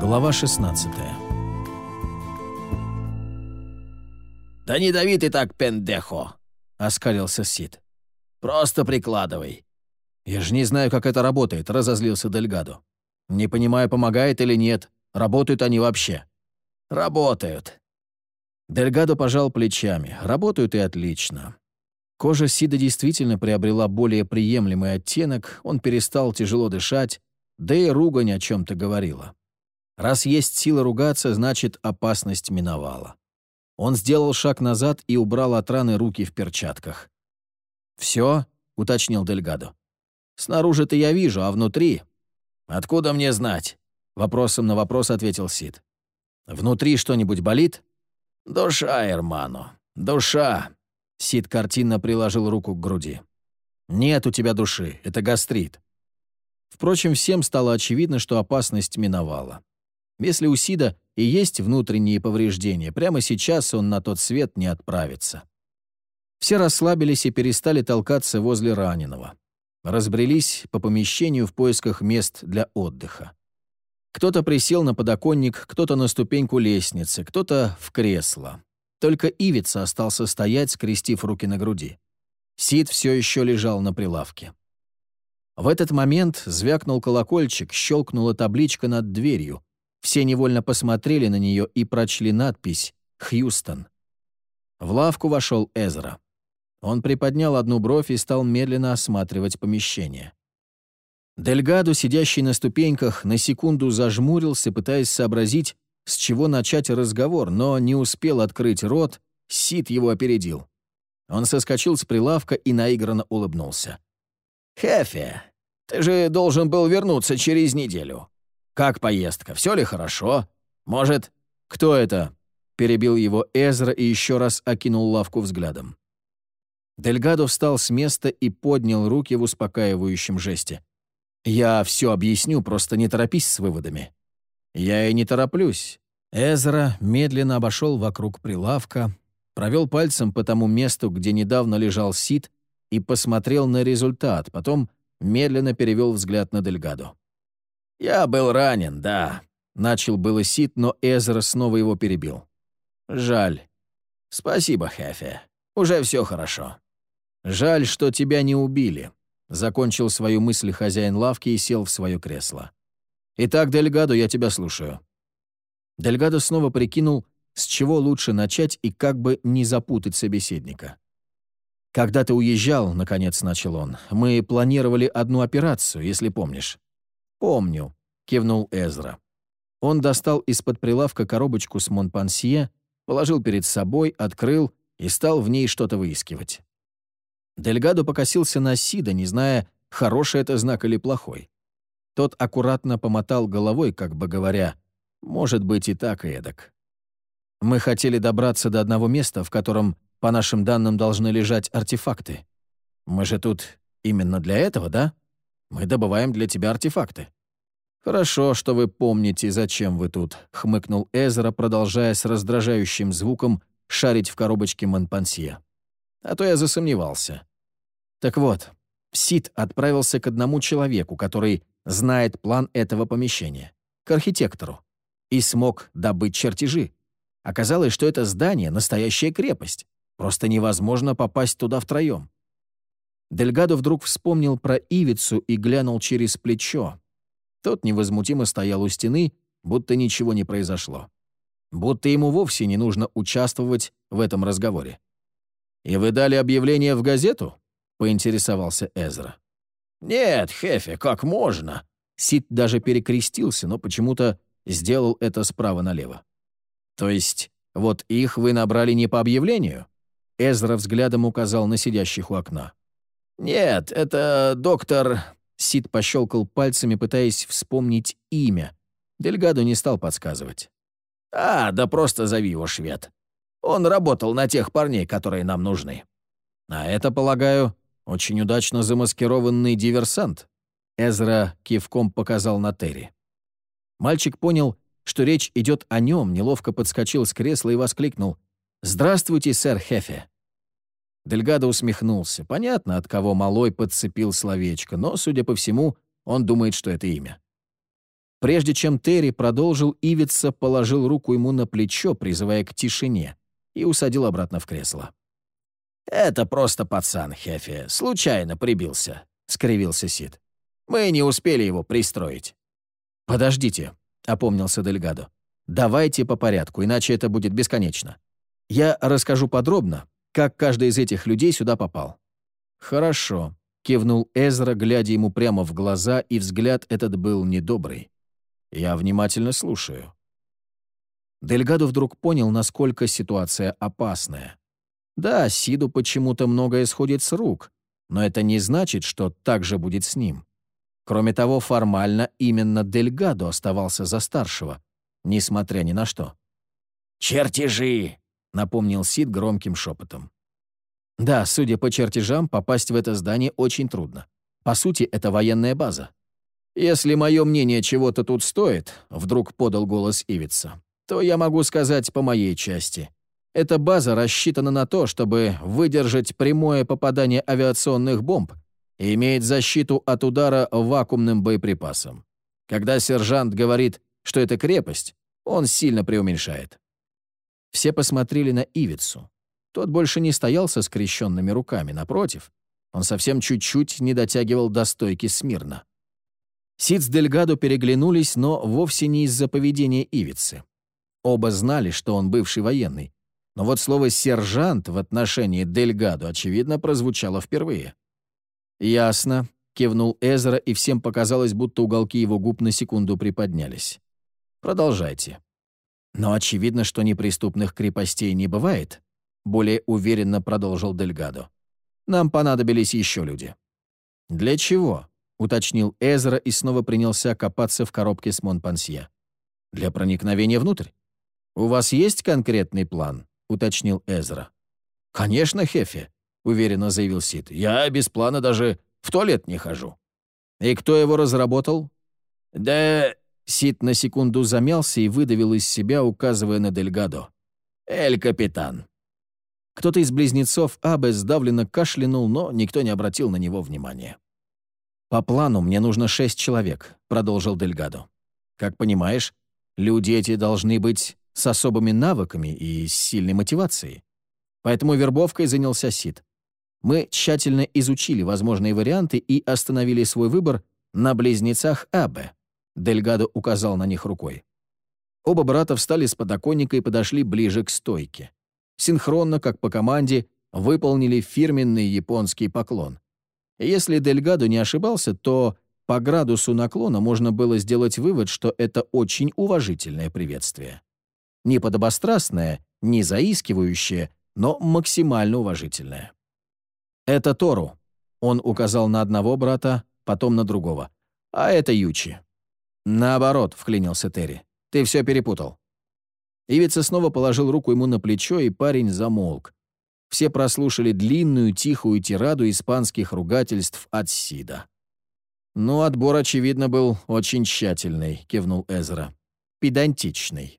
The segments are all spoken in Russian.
Глава 16 «Да не дави ты так, пендехо!» — оскалился Сид. «Просто прикладывай». «Я же не знаю, как это работает», — разозлился Дельгадо. «Не понимаю, помогает или нет. Работают они вообще». «Работают». Дельгадо пожал плечами. «Работают и отлично». Кожа Сида действительно приобрела более приемлемый оттенок, он перестал тяжело дышать, да и ругань о чем-то говорила. Раз есть сила ругаться, значит, опасность миновала. Он сделал шаг назад и убрал от раны руки в перчатках. «Все?» — уточнил Дельгадо. «Снаружи-то я вижу, а внутри...» «Откуда мне знать?» — вопросом на вопрос ответил Сид. «Внутри что-нибудь болит?» «Душа, Эрману, душа!» Сид картинно приложил руку к груди. «Нет у тебя души, это гастрит». Впрочем, всем стало очевидно, что опасность миновала. Если у Сида и есть внутренние повреждения, прямо сейчас он на тот свет не отправится. Все расслабились и перестали толкаться возле раненого. Разбрелись по помещению в поисках мест для отдыха. Кто-то присел на подоконник, кто-то на ступеньку лестницы, кто-то в кресло. Только Ивица остался стоять, скрестив руки на груди. Сид все еще лежал на прилавке. В этот момент звякнул колокольчик, щелкнула табличка над дверью, все невольно посмотрели на нее и прочли надпись «Хьюстон». В лавку вошел Эзра. Он приподнял одну бровь и стал медленно осматривать помещение. Дельгадо, сидящий на ступеньках, на секунду зажмурился, пытаясь сообразить, с чего начать разговор, но не успел открыть рот, Сид его опередил. Он соскочил с прилавка и наигранно улыбнулся. «Хефе, ты же должен был вернуться через неделю. Как поездка? Все ли хорошо? Может, кто это?» Перебил его Эзра и еще раз окинул лавку взглядом. Дельгадо встал с места и поднял руки в успокаивающем жесте. «Я все объясню, просто не торопись с выводами». «Я и не тороплюсь». Эзра медленно обошел вокруг прилавка, провел пальцем по тому месту, где недавно лежал Сид, и посмотрел на результат, потом медленно перевел взгляд на Дельгадо. «Я был ранен, да», — начал было Сид, но Эзра снова его перебил. «Жаль. Спасибо, Хефе. Уже все хорошо». «Жаль, что тебя не убили», — закончил свою мысль хозяин лавки и сел в свое кресло. «Итак, Дельгадо, я тебя слушаю». Дельгадо снова прикинул, с чего лучше начать и как бы не запутать собеседника. «Когда ты уезжал, — наконец начал он, — мы планировали одну операцию, если помнишь. «Помню», — кивнул Эзра. Он достал из-под прилавка коробочку с Монпансье, положил перед собой, открыл и стал в ней что-то выискивать. Дельгадо покосился на Сида, не зная, хороший это знак или плохой. Тот аккуратно помотал головой, как бы говоря, «Может быть и так, и эдак». «Мы хотели добраться до одного места, в котором, по нашим данным, должны лежать артефакты. Мы же тут именно для этого, да?» Мы добываем для тебя артефакты». «Хорошо, что вы помните, зачем вы тут», — хмыкнул Эзра, продолжая с раздражающим звуком шарить в коробочке Монпансье. «А то я засомневался». Так вот, Сид отправился к одному человеку, который знает план этого помещения, к архитектору, и смог добыть чертежи. Оказалось, что это здание — настоящая крепость. Просто невозможно попасть туда втроем. Дельгадо вдруг вспомнил про Ивицу и глянул через плечо. Тот невозмутимо стоял у стены, будто ничего не произошло. Будто ему вовсе не нужно участвовать в этом разговоре. «И вы дали объявление в газету?» — поинтересовался Эзра. «Нет, Хефе, как можно?» Сид даже перекрестился, но почему-то сделал это справа налево. «То есть, вот их вы набрали не по объявлению?» Эзра взглядом указал на сидящих у окна. «Нет, это доктор...» Сид пощелкал пальцами, пытаясь вспомнить имя. Дельгадо не стал подсказывать. «А, да просто зови его швед. Он работал на тех парней, которые нам нужны». «А это, полагаю, очень удачно замаскированный диверсант?» Эзра кивком показал на Терри. Мальчик понял, что речь идет о нем, неловко подскочил с кресла и воскликнул. «Здравствуйте, сэр Хефе!» Дельгадо усмехнулся. Понятно, от кого малой подцепил словечко, но, судя по всему, он думает, что это имя. Прежде чем Терри продолжил, Ивица положил руку ему на плечо, призывая к тишине, и усадил обратно в кресло. «Это просто пацан, Хефи, случайно прибился», — скривился Сид. «Мы не успели его пристроить». «Подождите», — опомнился Дельгадо. «Давайте по порядку, иначе это будет бесконечно. Я расскажу подробно, как каждый из этих людей сюда попал». «Хорошо», — кивнул Эзра, глядя ему прямо в глаза, и взгляд этот был недобрый. «Я внимательно слушаю». Дельгадо вдруг понял, насколько ситуация опасная. Да, Сиду почему-то многое сходит с рук, но это не значит, что так же будет с ним. Кроме того, формально именно Дельгадо оставался за старшего, несмотря ни на что. «Чертежи!» — напомнил Сид громким шепотом. Да, судя по чертежам, попасть в это здание очень трудно. По сути, это военная база. «Если мое мнение чего-то тут стоит», — вдруг подал голос Ивица, «то я могу сказать по моей части. Эта база рассчитана на то, чтобы выдержать прямое попадание авиационных бомб и имеет защиту от удара вакуумным боеприпасом. Когда сержант говорит, что это крепость, он сильно преуменьшает. Все посмотрели на Ивицу. Тот больше не стоял со скрещенными руками, напротив. Он совсем чуть-чуть не дотягивал до стойки смирно. Сид с Дельгадо переглянулись, но вовсе не из-за поведения Ивицы. Оба знали, что он бывший военный, но вот слово «сержант» в отношении Дельгадо, очевидно, прозвучало впервые. «Ясно», — кивнул Эзера, и всем показалось, будто уголки его губ на секунду приподнялись. «Продолжайте». «Но очевидно, что неприступных крепостей не бывает», — более уверенно продолжил Дельгадо. «Нам понадобились еще люди». «Для чего?» — уточнил Эзера и снова принялся копаться в коробке с Монпансье. «Для проникновения внутрь. У вас есть конкретный план?» — уточнил Эзра. «Конечно, Хефе», — уверенно заявил Сид. «Я без плана даже в туалет не хожу». «И кто его разработал?» «Да...» Сид на секунду замялся и выдавил из себя, указывая на Дельгадо. «Эль-капитан». Кто-то из близнецов Абе сдавленно кашлянул, но никто не обратил на него внимания. «По плану мне нужно шесть человек», — продолжил Дельгадо. «Как понимаешь, люди эти должны быть с особыми навыками и с сильной мотивацией. Поэтому вербовкой занялся Сид. Мы тщательно изучили возможные варианты и остановили свой выбор на близнецах Абе. Дельгадо указал на них рукой. Оба брата встали с подоконника и подошли ближе к стойке. Синхронно, как по команде, выполнили фирменный японский поклон. Если Дельгадо не ошибался, то по градусу наклона можно было сделать вывод, что это очень уважительное приветствие. Не подобострастное, не заискивающее, но максимально уважительное. «Это Тору», — он указал на одного брата, потом на другого. «А это Ючи». «Наоборот», — вклинился Терри. «Ты все перепутал». Ивица снова положил руку ему на плечо, и парень замолк. Все прослушали длинную, тихую тираду испанских ругательств от Сида. «Ну, отбор, очевидно, был очень тщательный», — кивнул Эзра. «Педантичный».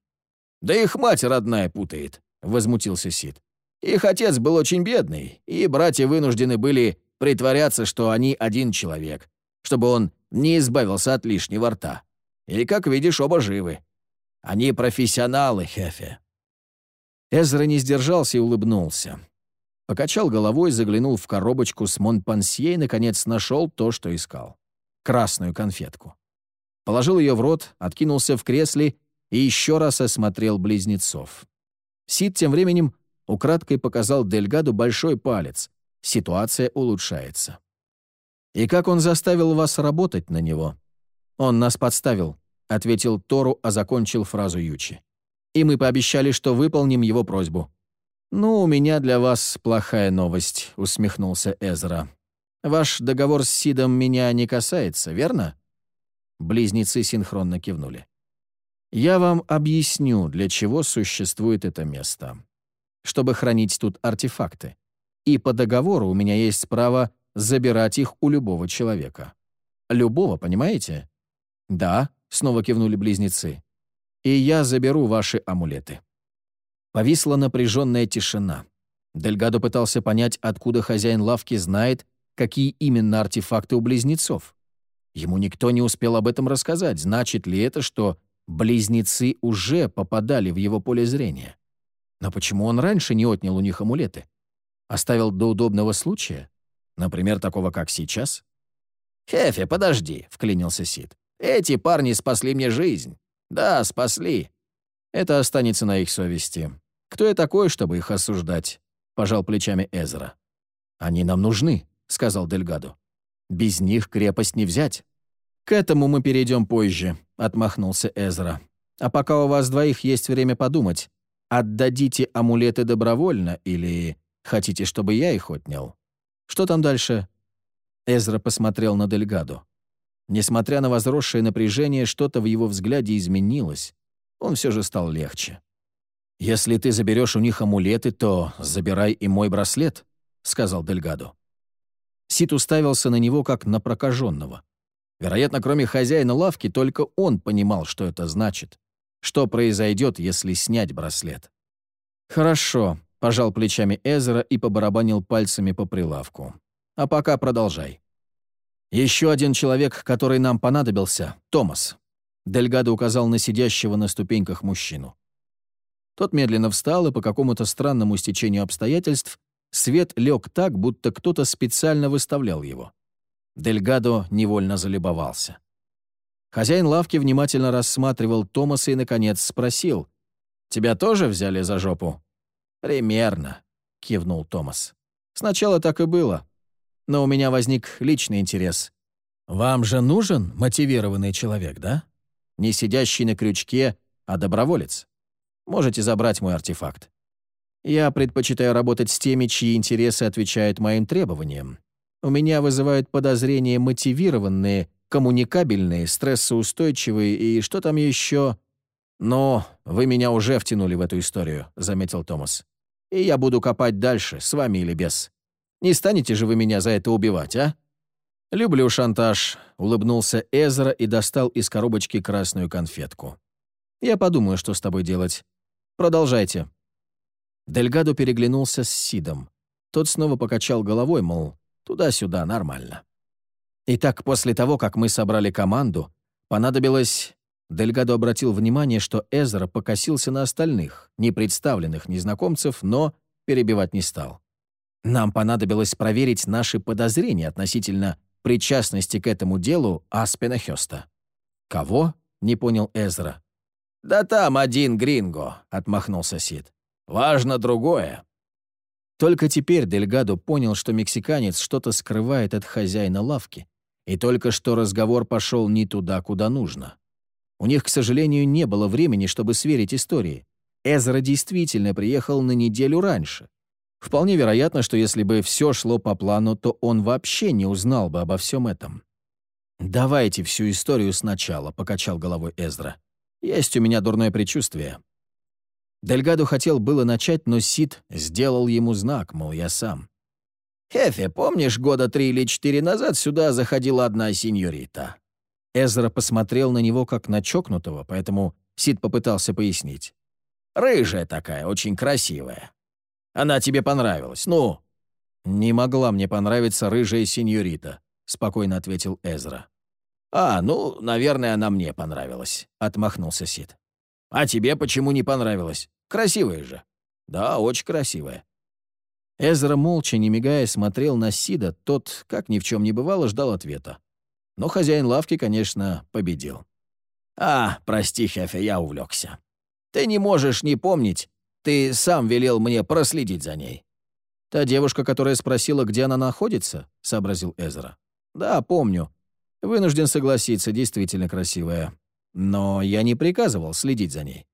«Да их мать родная путает», — возмутился Сид. «Их отец был очень бедный, и братья вынуждены были притворяться, что они один человек, чтобы он не избавился от лишнего рта. И, как видишь, оба живы. Они профессионалы, Хефе». Эзра не сдержался и улыбнулся. Покачал головой, заглянул в коробочку с Монпансье и, наконец, нашел то, что искал. Красную конфетку. Положил ее в рот, откинулся в кресле и еще раз осмотрел близнецов. Сид тем временем украдкой показал Дельгаду большой палец. Ситуация улучшается. «И как он заставил вас работать на него?» «Он нас подставил», — ответил Тору, а закончил фразу Ючи. «И мы пообещали, что выполним его просьбу». «Ну, у меня для вас плохая новость», — усмехнулся Эзра. «Ваш договор с Сидом меня не касается, верно?» Близнецы синхронно кивнули. Я вам объясню, для чего существует это место. Чтобы хранить тут артефакты. И по договору у меня есть право забирать их у любого человека. Любого, понимаете? Да, снова кивнули близнецы. И я заберу ваши амулеты. Повисла напряженная тишина. Дельгадо пытался понять, откуда хозяин лавки знает, какие именно артефакты у близнецов. Ему никто не успел об этом рассказать. Значит ли это, что близнецы уже попадали в его поле зрения? Но почему он раньше не отнял у них амулеты? Оставил до удобного случая? Например, такого, как сейчас? «Хефе, подожди», — вклинился Сид. «Эти парни спасли мне жизнь. Да, спасли». Это останется на их совести. Кто я такой, чтобы их осуждать? Пожал плечами Эзра. Они нам нужны, сказал Дельгадо. Без них крепость не взять. К этому мы перейдем позже, отмахнулся Эзра. А пока у вас двоих есть время подумать, отдадите амулеты добровольно или хотите, чтобы я их отнял? Что там дальше? Эзра посмотрел на Дельгадо. Несмотря на возросшее напряжение, что-то в его взгляде изменилось. Он все же стал легче. «Если ты заберешь у них амулеты, то забирай и мой браслет», — сказал Дельгадо. Сит уставился на него, как на прокаженного. Вероятно, кроме хозяина лавки, только он понимал, что это значит. Что произойдет, если снять браслет? «Хорошо», — пожал плечами Эзера и побарабанил пальцами по прилавку. «А пока продолжай». «Еще один человек, который нам понадобился — Томас». Дельгадо указал на сидящего на ступеньках мужчину. Тот медленно встал, и по какому-то странному стечению обстоятельств свет лег так, будто кто-то специально выставлял его. Дельгадо невольно залюбовался. Хозяин лавки внимательно рассматривал Томаса и, наконец, спросил, «Тебя тоже взяли за жопу?» «Примерно», — кивнул Томас. «Сначала так и было. Но у меня возник личный интерес. Вам же нужен мотивированный человек, да? Не сидящий на крючке, а доброволец. Можете забрать мой артефакт. Я предпочитаю работать с теми, чьи интересы отвечают моим требованиям. У меня вызывают подозрения мотивированные, коммуникабельные, стрессоустойчивые и что там еще... «Но вы меня уже втянули в эту историю», — заметил Томас. «И я буду копать дальше, с вами или без. Не станете же вы меня за это убивать, а?» «Люблю шантаж», — улыбнулся Эзра и достал из коробочки красную конфетку. «Я подумаю, что с тобой делать. Продолжайте». Дельгадо переглянулся с Сидом. Тот снова покачал головой, мол, туда-сюда, нормально. Итак, после того, как мы собрали команду, понадобилось... Дельгадо обратил внимание, что Эзра покосился на остальных, непредставленных незнакомцев, но перебивать не стал. Нам понадобилось проверить наши подозрения относительно причастности к этому делу Аспена Хёста. «Кого?» — не понял Эзра. «Да там один гринго», — отмахнулся Сид. «Важно другое». Только теперь Дельгадо понял, что мексиканец что-то скрывает от хозяина лавки, и только что разговор пошел не туда, куда нужно. У них, к сожалению, не было времени, чтобы сверить истории. Эзра действительно приехал на неделю раньше. Вполне вероятно, что если бы все шло по плану, то он вообще не узнал бы обо всем этом. «Давайте всю историю сначала», — покачал головой Эзра. Есть у меня дурное предчувствие». Дельгадо хотел было начать, но Сид сделал ему знак, мол, я сам. «Хефе, помнишь, года три или четыре назад сюда заходила одна сеньорита?» Эзра посмотрел на него как на чокнутого, поэтому Сид попытался пояснить. «Рыжая такая, очень красивая. Она тебе понравилась, ну?» «Не могла мне понравиться рыжая сеньорита», — спокойно ответил Эзра. «А, ну, наверное, она мне понравилась», — отмахнулся Сид. «А тебе почему не понравилась? Красивая же». «Да, очень красивая». Эзра, молча, не мигая, смотрел на Сида, тот, как ни в чем не бывало, ждал ответа. Но хозяин лавки, конечно, победил. «А, прости, Хефе, я увлекся. Ты не можешь не помнить. Ты сам велел мне проследить за ней». «Та девушка, которая спросила, где она находится?» — сообразил Эзра. «Да, помню. Вынужден согласиться, действительно красивая. Но я не приказывал следить за ней.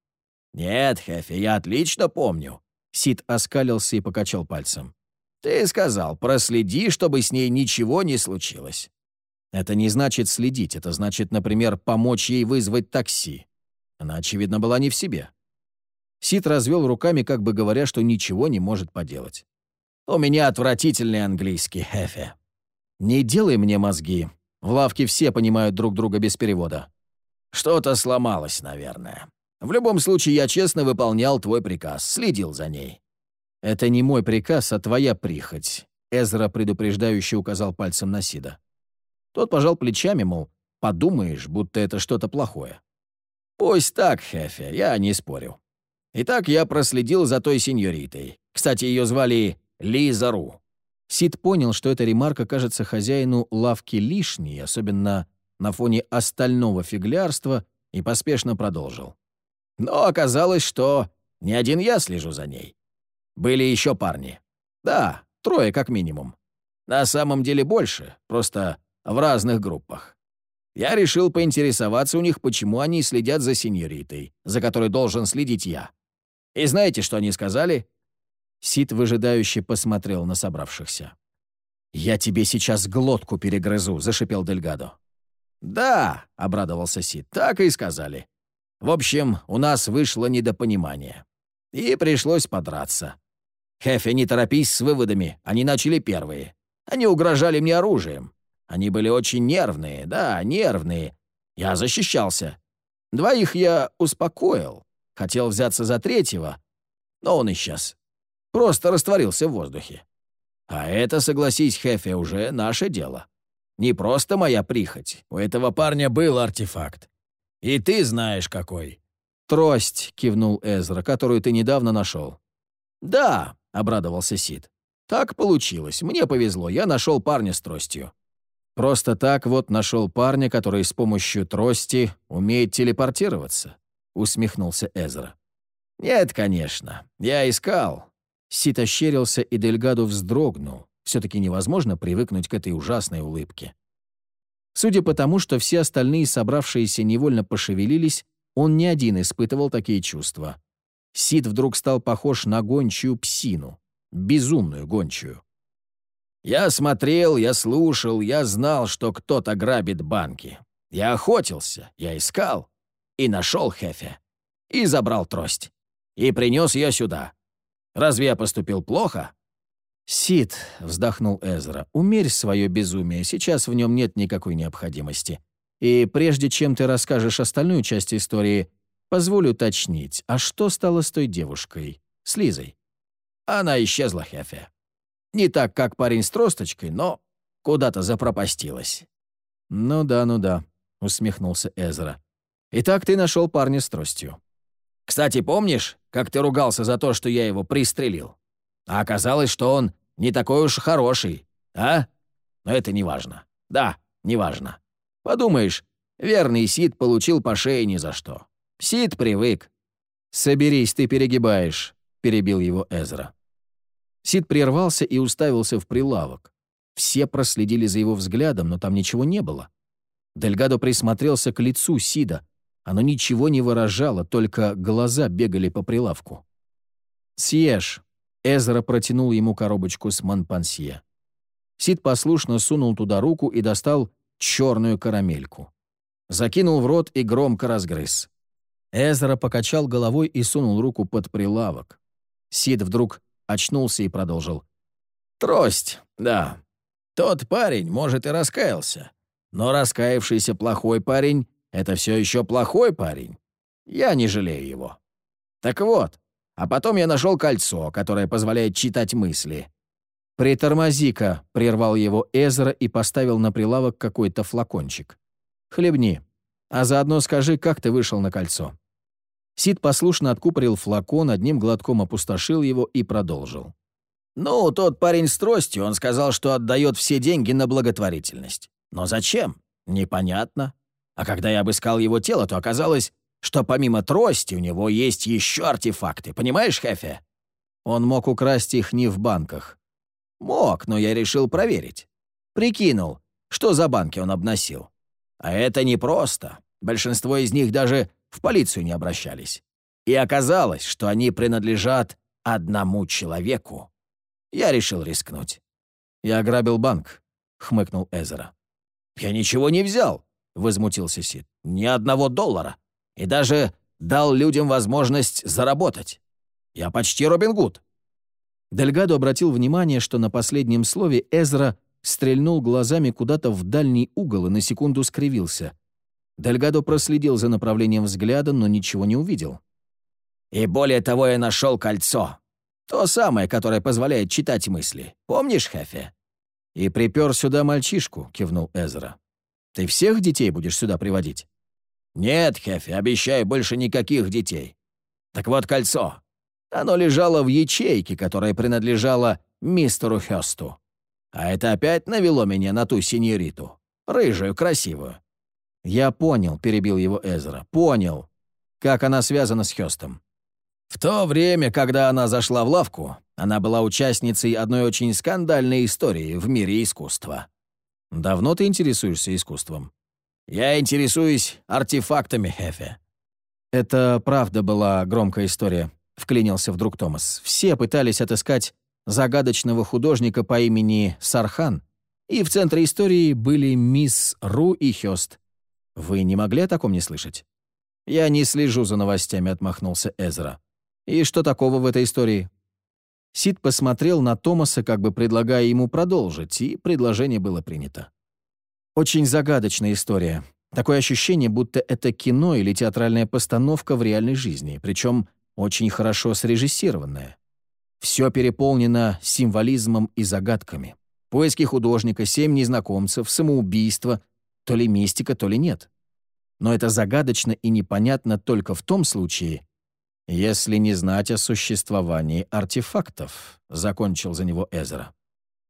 «Нет, Хефи, я отлично помню». Сид оскалился и покачал пальцем. «Ты сказал, проследи, чтобы с ней ничего не случилось». Это не значит следить, это значит, например, помочь ей вызвать такси. Она, очевидно, была не в себе. Сид развел руками, как бы говоря, что ничего не может поделать. «У меня отвратительный английский, Хефе». «Не делай мне мозги», в лавке все понимают друг друга без перевода. Что-то сломалось, наверное. В любом случае, я честно выполнял твой приказ, следил за ней. Это не мой приказ, а твоя прихоть. Эзра предупреждающе указал пальцем на Сида. Тот пожал плечами, мол, подумаешь, будто это что-то плохое. «Пусть так, Хефе, я не спорю. Итак, я проследил за той сеньоритой. Кстати, ее звали Лиза Ру. Сид понял, что эта ремарка кажется хозяину лавки лишней, особенно на фоне остального фиглярства, и поспешно продолжил. Но оказалось, что не один я слежу за ней. Были еще парни. Да, трое как минимум. На самом деле больше, просто в разных группах. Я решил поинтересоваться у них, почему они следят за сеньоритой, за которой должен следить я. И знаете, что они сказали? Сид выжидающе посмотрел на собравшихся. «Я тебе сейчас глотку перегрызу», — зашипел Дельгадо. «Да», — обрадовался Сид, — «так и сказали. В общем, у нас вышло недопонимание. И пришлось подраться. Хефе, не торопись с выводами, они начали первые. Они угрожали мне оружием. Они были очень нервные, да, нервные. Я защищался. Двоих я успокоил. Хотел взяться за третьего, но он исчез. Просто растворился в воздухе. А это, согласись, Хефе, уже наше дело. Не просто моя прихоть. У этого парня был артефакт. И ты знаешь, какой. «Трость», — кивнул Эзра, — «которую ты недавно нашел». «Да», — обрадовался Сид. «Так получилось. Мне повезло. Я нашел парня с тростью». «Просто так вот нашел парня, который с помощью трости умеет телепортироваться», — усмехнулся Эзра. «Нет, конечно. Я искал». Сид ощерился, и Дельгадо вздрогнул. Все-таки невозможно привыкнуть к этой ужасной улыбке. Судя по тому, что все остальные собравшиеся невольно пошевелились, он не один испытывал такие чувства. Сид вдруг стал похож на гончую псину, безумную гончую. Я смотрел, я слушал, я знал, что кто-то грабит банки. Я охотился, я искал. И нашел Хефе. И забрал трость. И принес ее сюда. Разве я поступил плохо? «Сид», — вздохнул Эзра, — «умерь свое безумие, сейчас в нем нет никакой необходимости. И прежде чем ты расскажешь остальную часть истории, позволю уточнить, а что стало с той девушкой, с Лизой?» «Она исчезла, Хефе. Не так, как парень с тросточкой, но куда-то запропастилась». «Ну да, ну да», — усмехнулся Эзра. «Итак, ты нашел парня с тростью». «Кстати, помнишь, как ты ругался за то, что я его пристрелил? А оказалось, что он не такой уж хороший, а? Но это не важно. Да, не важно. Подумаешь, верный Сид получил по шее ни за что. Сид привык. «Соберись, ты перегибаешь», — перебил его Эзра. Сид прервался и уставился в прилавок. Все проследили за его взглядом, но там ничего не было. Дельгадо присмотрелся к лицу Сида. Оно ничего не выражало, только глаза бегали по прилавку. «Съешь», Эзра протянул ему коробочку с манпансье. Сид послушно сунул туда руку и достал черную карамельку. Закинул в рот и громко разгрыз. Эзра покачал головой и сунул руку под прилавок. Сид вдруг очнулся и продолжил. «Трость, да. Тот парень, может, и раскаялся. Но раскаявшийся плохой парень — это все еще плохой парень. Я не жалею его. Так вот, а потом я нашел кольцо, которое позволяет читать мысли. «Притормози-ка», — прервал его Эзра и поставил на прилавок какой-то флакончик. «Хлебни, а заодно скажи, как ты вышел на кольцо». Сид послушно откупорил флакон, одним глотком опустошил его и продолжил. «Ну, тот парень с тростью, он сказал, что отдает все деньги на благотворительность. Но зачем? Непонятно. А когда я обыскал его тело, то оказалось, что помимо трости у него есть еще артефакты, понимаешь, Хефе? Он мог украсть их не в банках. Мог, но я решил проверить. Прикинул, что за банки он обносил. А это непросто. Большинство из них даже в полицию не обращались. И оказалось, что они принадлежат одному человеку. Я решил рискнуть. «Я ограбил банк», — хмыкнул Эзера. «Я ничего не взял», — возмутился Сид. «Ни одного доллара и даже дал людям возможность заработать. Я почти Робин Гуд». Дельгадо обратил внимание, что на последнем слове Эзра стрельнул глазами куда-то в дальний угол и на секунду скривился. Дельгадо проследил за направлением взгляда, но ничего не увидел. «И более того, я нашел кольцо. То самое, которое позволяет читать мысли. Помнишь, Хефе?» «И припер сюда мальчишку», — кивнул Эзра. Ты всех детей будешь сюда приводить?» «Нет, Хефи, обещаю, больше никаких детей. Так вот кольцо. Оно лежало в ячейке, которая принадлежала мистеру Хёсту. А это опять навело меня на ту синьориту. Рыжую, красивую. «Я понял», — перебил его Эзра. «Понял. Как она связана с Хёстом?» В то время, когда она зашла в лавку, она была участницей одной очень скандальной истории в мире искусства. «Давно ты интересуешься искусством?» «Я интересуюсь артефактами, Хефе». «Это правда была громкая история», — вклинился вдруг Томас. «Все пытались отыскать загадочного художника по имени Сархан, и в центре истории были мисс Ру и Хёст. Вы не могли о таком не слышать? Я не слежу за новостями, отмахнулся Эзра. И что такого в этой истории? Сид посмотрел на Томаса, как бы предлагая ему продолжить, и предложение было принято. Очень загадочная история. Такое ощущение, будто это кино или театральная постановка в реальной жизни, причем очень хорошо срежиссированная. Все переполнено символизмом и загадками. Поиски художника, семь незнакомцев, самоубийство — то ли мистика, то ли нет. Но это загадочно и непонятно только в том случае, если не знать о существовании артефактов, закончил за него Эзра.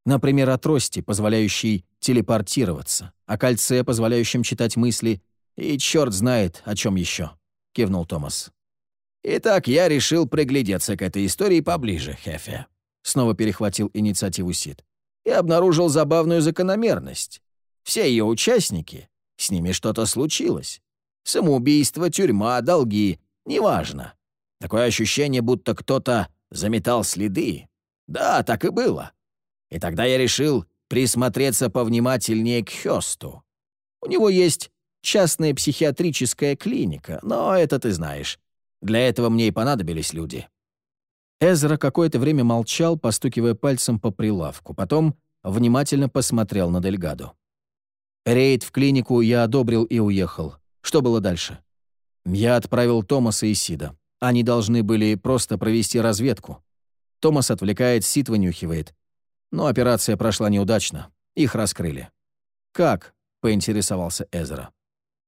Например, о трости, позволяющей телепортироваться, о кольце, позволяющем читать мысли, и черт знает, о чем еще, кивнул Томас. Итак, я решил приглядеться к этой истории поближе, Хефе. Снова перехватил инициативу Сид. И обнаружил забавную закономерность. Все ее участники, с ними что-то случилось. Самоубийство, тюрьма, долги, неважно. Такое ощущение, будто кто-то заметал следы. Да, так и было. И тогда я решил присмотреться повнимательнее к Хёсту. У него есть частная психиатрическая клиника, но это ты знаешь. Для этого мне и понадобились люди». Эзра какое-то время молчал, постукивая пальцем по прилавку, потом внимательно посмотрел на Дельгаду. Рейд в клинику я одобрил и уехал. Что было дальше? Я отправил Томаса и Сида. Они должны были просто провести разведку. Томас отвлекает, Сид вынюхивает. Но операция прошла неудачно. Их раскрыли. «Как?» — поинтересовался Эзра.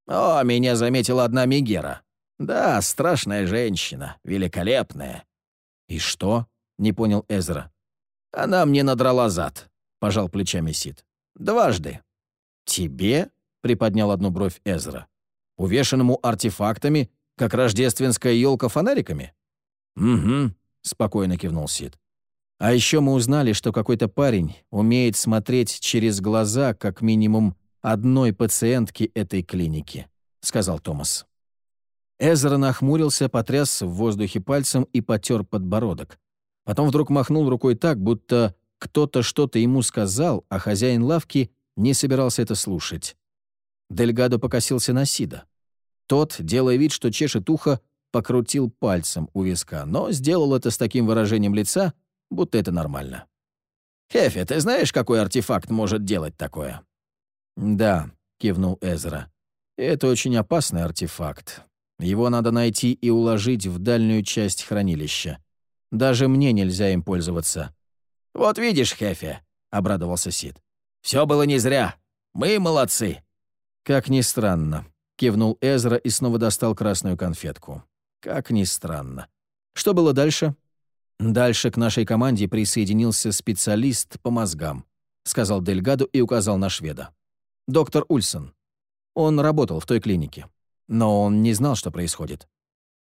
«О, меня заметила одна Мегера. Да, страшная женщина, великолепная». «И что?» — не понял Эзра. «Она мне надрала зад», — пожал плечами Сид. «Дважды. «Тебе?» — приподнял одну бровь Эзра. «Увешанному артефактами, как рождественская елка фонариками?» «Угу», — спокойно кивнул Сид. «А еще мы узнали, что какой-то парень умеет смотреть через глаза как минимум одной пациентки этой клиники», — сказал Томас. Эзра нахмурился, потряс в воздухе пальцем и потер подбородок. Потом вдруг махнул рукой так, будто кто-то что-то ему сказал, а хозяин лавки не собирался это слушать. Дельгадо покосился на Сида. Тот, делая вид, что чешет ухо, покрутил пальцем у виска, но сделал это с таким выражением лица, будто это нормально. «Хефе, ты знаешь, какой артефакт может делать такое?» «Да», — кивнул Эзра. «Это очень опасный артефакт. Его надо найти и уложить в дальнюю часть хранилища. Даже мне нельзя им пользоваться». «Вот видишь, Хефе», — обрадовался Сид. Все было не зря. Мы молодцы». «Как ни странно», — кивнул Эзра и снова достал красную конфетку. «Как ни странно. Что было дальше?» «Дальше к нашей команде присоединился специалист по мозгам», — сказал Дельгадо и указал на шведа. «Доктор Ульсон. Он работал в той клинике. Но он не знал, что происходит.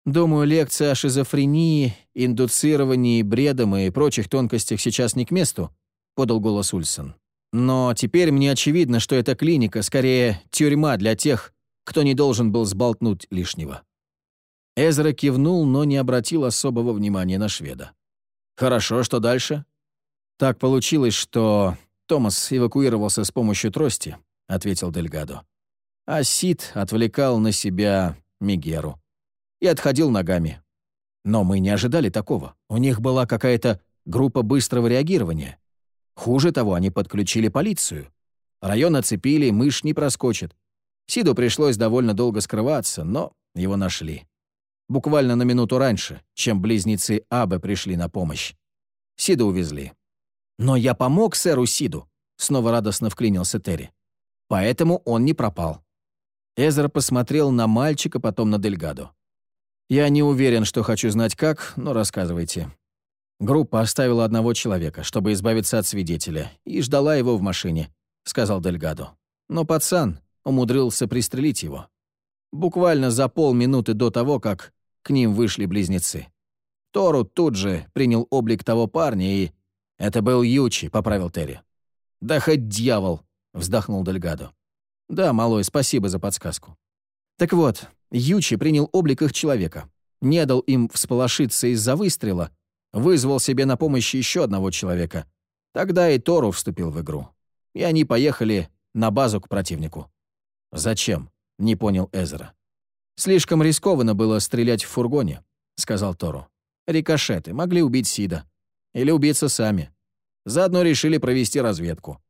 Думаю, лекция о шизофрении, индуцировании бредом и прочих тонкостях сейчас не к месту», — подал голос Ульсон. Но теперь мне очевидно, что эта клиника скорее тюрьма для тех, кто не должен был сболтнуть лишнего. Эзра кивнул, но не обратил особого внимания на шведа. «Хорошо, что дальше?» «Так получилось, что Томас эвакуировался с помощью трости», — ответил Дельгадо. А Сид отвлекал на себя Мегеру и отходил ногами. Но мы не ожидали такого. У них была какая-то группа быстрого реагирования. Хуже того, они подключили полицию. Район оцепили, мышь не проскочит. Сиду пришлось довольно долго скрываться, но его нашли. Буквально на минуту раньше, чем близнецы Абе пришли на помощь. Сиду увезли. «Но я помог сэру Сиду», — снова радостно вклинился Терри. Поэтому он не пропал. Эзра посмотрел на мальчика, потом на Дельгадо. «Я не уверен, что хочу знать как, но рассказывайте». Группа оставила одного человека, чтобы избавиться от свидетеля, и ждала его в машине, сказал Дельгадо. Но пацан умудрился пристрелить его. Буквально за полминуты до того, как к ним вышли близнецы. Тору тут же принял облик того парня и... «Это был Ючи», — поправил Терри. «Да хоть дьявол», — вздохнул Дельгадо. «Да, малой, спасибо за подсказку». Так вот, Ючи принял облик их человека, не дал им всполошиться из-за выстрела, вызвал себе на помощь еще одного человека. Тогда и Тору вступил в игру. И они поехали на базу к противнику. «Зачем?» — не понял Эзра. «Слишком рискованно было стрелять в фургоне», — сказал Тору. «Рикошеты могли убить Сида. Или убиться сами. Заодно решили провести разведку».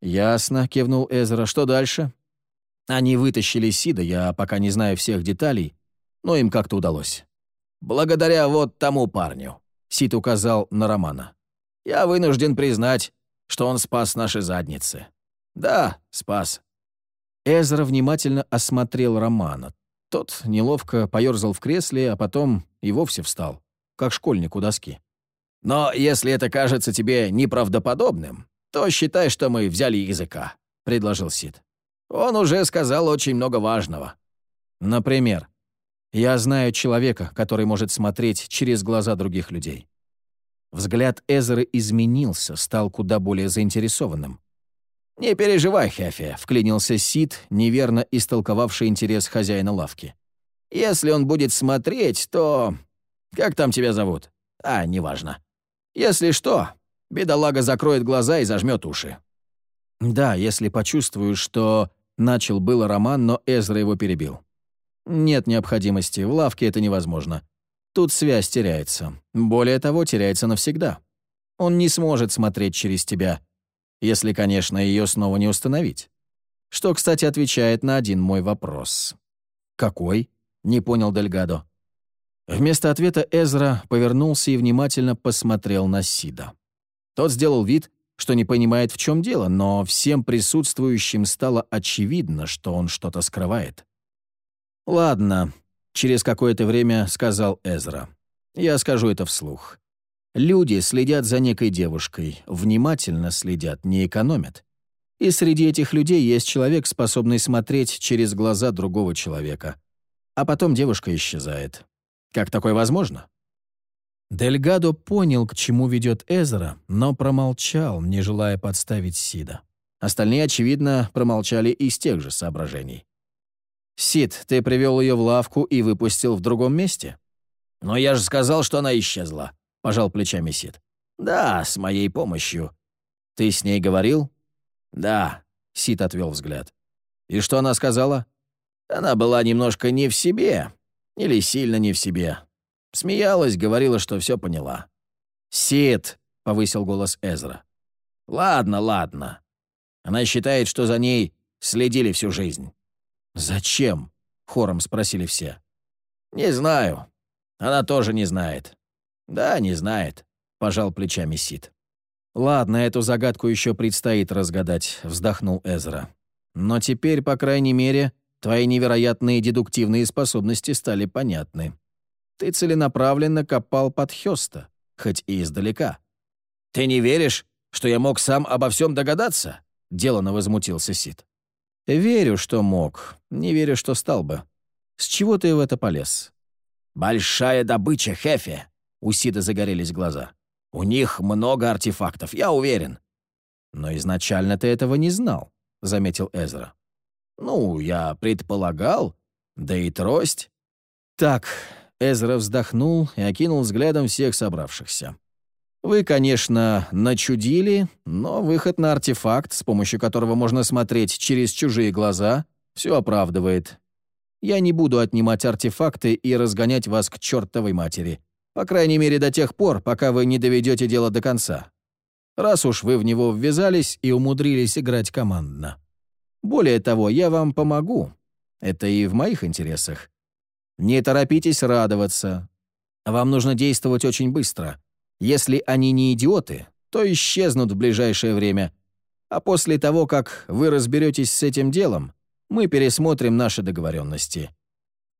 «Ясно», — кивнул Эзра. «Что дальше?» Они вытащили Сида, я пока не знаю всех деталей, но им как-то удалось. «Благодаря вот тому парню», — Сид указал на Романа. «Я вынужден признать, что он спас наши задницы. Да, спас». Эзра внимательно осмотрел Романа. Тот неловко поёрзал в кресле, а потом и вовсе встал, как школьник у доски. «Но если это кажется тебе неправдоподобным, то считай, что мы взяли языка», — предложил Сид. «Он уже сказал очень много важного». «Например?» «Я знаю человека, который может смотреть через глаза других людей». Взгляд Эзеры изменился, стал куда более заинтересованным. «Не переживай, Хефе», — вклинился Сид, неверно истолковавший интерес хозяина лавки. «Если он будет смотреть, то... Как там тебя зовут? А, неважно. Если что, бедолага закроет глаза и зажмет уши». «Да, если почувствую, что...» Начал было роман, но Эзра его перебил. «Нет необходимости, в лавке это невозможно. Тут связь теряется. Более того, теряется навсегда. Он не сможет смотреть через тебя, если, конечно, ее снова не установить. Что, кстати, отвечает на один мой вопрос. «Какой?» — не понял Дельгадо. Вместо ответа Эзра повернулся и внимательно посмотрел на Сида. Тот сделал вид, что не понимает, в чем дело, но всем присутствующим стало очевидно, что он что-то скрывает. «Ладно», — через какое-то время сказал Эзра. «Я скажу это вслух. Люди следят за некой девушкой, внимательно следят, не экономят. И среди этих людей есть человек, способный смотреть через глаза другого человека. А потом девушка исчезает. Как такое возможно? Дельгадо понял, к чему ведет Эзра, но промолчал, не желая подставить Сида. Остальные, очевидно, промолчали из тех же соображений. «Сид, ты привел ее в лавку и выпустил в другом месте?» «Но я же сказал, что она исчезла», — пожал плечами Сид. «Да, с моей помощью». «Ты с ней говорил?» «Да», — Сид отвел взгляд. «И что она сказала?» «Она была немножко не в себе. Или сильно не в себе. Смеялась, говорила, что все поняла». «Сид», — повысил голос Эзра. «Ладно, ладно. Она считает, что за ней следили всю жизнь». «Зачем?» — хором спросили все. «Не знаю. Она тоже не знает. «Да, не знает», — пожал плечами Сид. «Ладно, эту загадку еще предстоит разгадать», — вздохнул Эзра. «Но теперь, по крайней мере, твои невероятные дедуктивные способности стали понятны. Ты целенаправленно копал под Хёста, хоть и издалека». «Ты не веришь, что я мог сам обо всем догадаться?» — делано возмутился Сид. «Верю, что мог. Не верю, что стал бы. С чего ты в это полез?» «Большая добыча, Хефе», у Сида загорелись глаза. «У них много артефактов, я уверен». «Но изначально ты этого не знал», — заметил Эзра. «Ну, я предполагал. Да и трость». «Так», — Эзра вздохнул и окинул взглядом всех собравшихся. «Вы, конечно, начудили, но выход на артефакт, с помощью которого можно смотреть через чужие глаза, все оправдывает. Я не буду отнимать артефакты и разгонять вас к чертовой матери. По крайней мере, до тех пор, пока вы не доведете дело до конца. Раз уж вы в него ввязались и умудрились играть командно. Более того, я вам помогу. Это и в моих интересах. Не торопитесь радоваться. Вам нужно действовать очень быстро. Если они не идиоты, то исчезнут в ближайшее время. А после того, как вы разберетесь с этим делом, мы пересмотрим наши договоренности.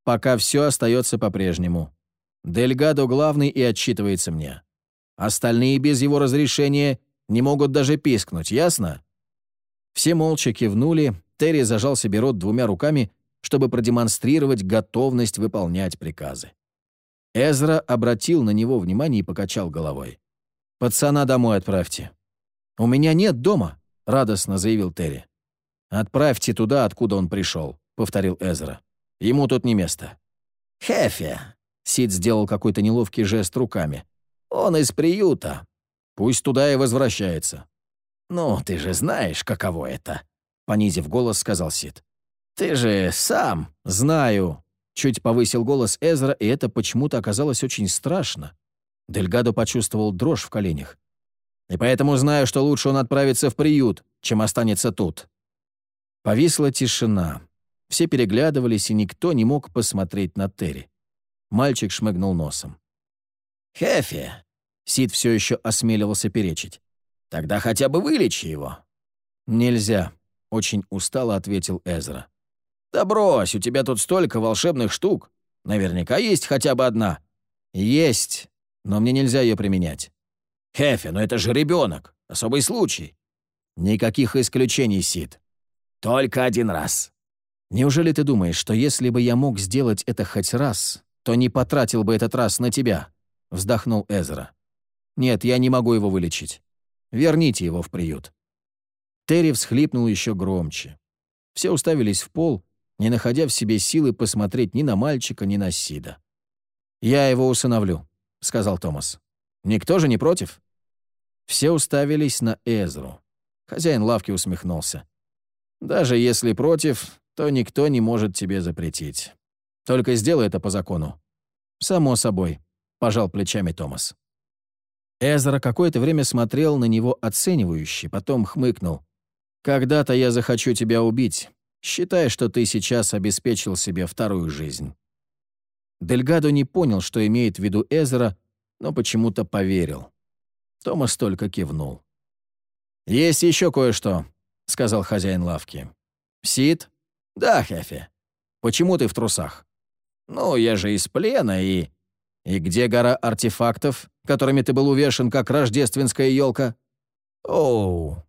Пока все остается по-прежнему. Дельгадо главный и отчитывается мне. Остальные без его разрешения не могут даже пискнуть, ясно?» Все молча кивнули, Терри зажал себе рот двумя руками, чтобы продемонстрировать готовность выполнять приказы. Эзра обратил на него внимание и покачал головой. «Пацана домой отправьте». «У меня нет дома», — радостно заявил Терри. «Отправьте туда, откуда он пришел», — повторил Эзра. «Ему тут не место». «Хефе», — Сид сделал какой-то неловкий жест руками. «Он из приюта». «Пусть туда и возвращается». «Ну, ты же знаешь, каково это», — понизив голос, сказал Сид. «Ты же сам...» «Знаю», — чуть повысил голос Эзра, и это почему-то оказалось очень страшно. Дельгадо почувствовал дрожь в коленях. «И поэтому знаю, что лучше он отправится в приют, чем останется тут». Повисла тишина. Все переглядывались, и никто не мог посмотреть на Терри. Мальчик шмыгнул носом. «Хефе!» Сид все еще осмеливался перечить. Тогда хотя бы вылечи его». «Нельзя», — очень устало ответил Эзра. «Да брось, у тебя тут столько волшебных штук. Наверняка есть хотя бы одна». «Есть, но мне нельзя ее применять». «Хефе, но это же ребенок, особый случай». «Никаких исключений, Сид». «Только один раз». «Неужели ты думаешь, что если бы я мог сделать это хоть раз, то не потратил бы этот раз на тебя?» — вздохнул Эзра. «Нет, я не могу его вылечить. Верните его в приют». Терри всхлипнул еще громче. Все уставились в пол, не находя в себе силы посмотреть ни на мальчика, ни на Сида. «Я его усыновлю», — сказал Томас. «Никто же не против?» Все уставились на Эзру. Хозяин лавки усмехнулся. «Даже если против, то никто не может тебе запретить. Только сделай это по закону». «Само собой», — пожал плечами Томас. Эзра какое-то время смотрел на него оценивающе, потом хмыкнул. «Когда-то я захочу тебя убить. Считай, что ты сейчас обеспечил себе вторую жизнь». Дельгадо не понял, что имеет в виду Эзра, но почему-то поверил. Томас только кивнул. «Есть еще кое-что», — сказал хозяин лавки. «Сид?» «Да, Хефе». «Почему ты в трусах?» «Ну, я же из плена и...» «И где гора артефактов, которыми ты был увешан, как рождественская елка?» «Оу,